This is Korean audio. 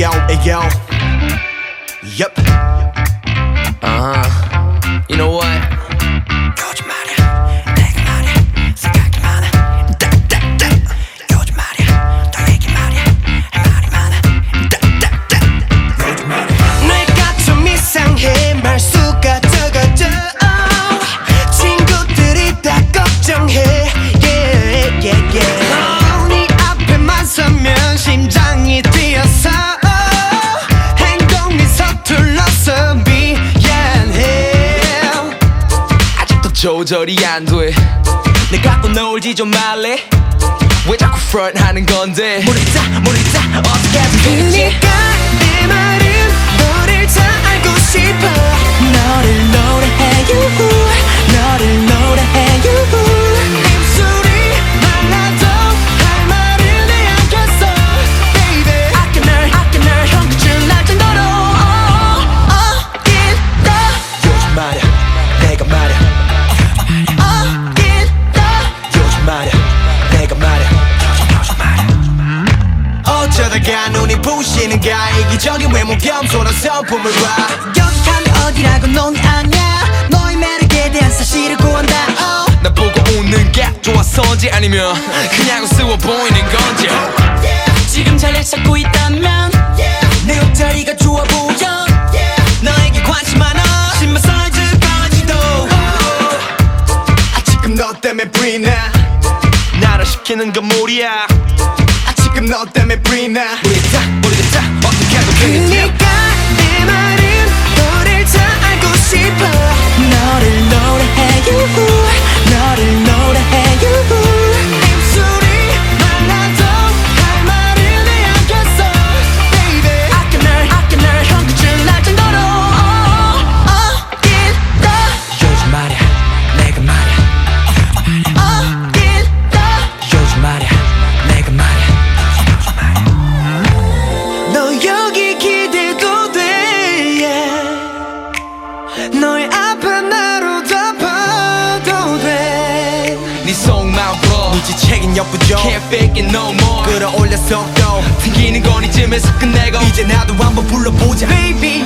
yo, yo. Yep. 조절이 안 돼. 내가 또 놀지 좀 말래. 왜 자꾸 front 하는 건데? 모르겠다 모르겠다 어떻게 어쩌다가 눈이 부시는가 이기적인 외모 겸손한 성품을 봐. 가면 어디라고 넌 아냐? 너의 매력에 대한 사실을 구한다. oh. 나 보고 웃는 게 좋아서인지 아니면 그냥 우스워 보이는 건지. 지금 자리를 찾고 있다면 내 옷자리가 좋아 보여. 너에게 관심 많아. 신발 사이즈까지도. 아 지금 너 때문에 브이나 나를 시키는 건 무리야 너 때문에 브이나. 모르겠다 모르겠다. 어떻게 해도 되겠 돼네 속마음 풀어 지책인 역부족 Can't fake it no more. 끌어올려 속도 튕기는 건 이쯤에서 끝내고. 이제 나도 한번 불러보자. Baby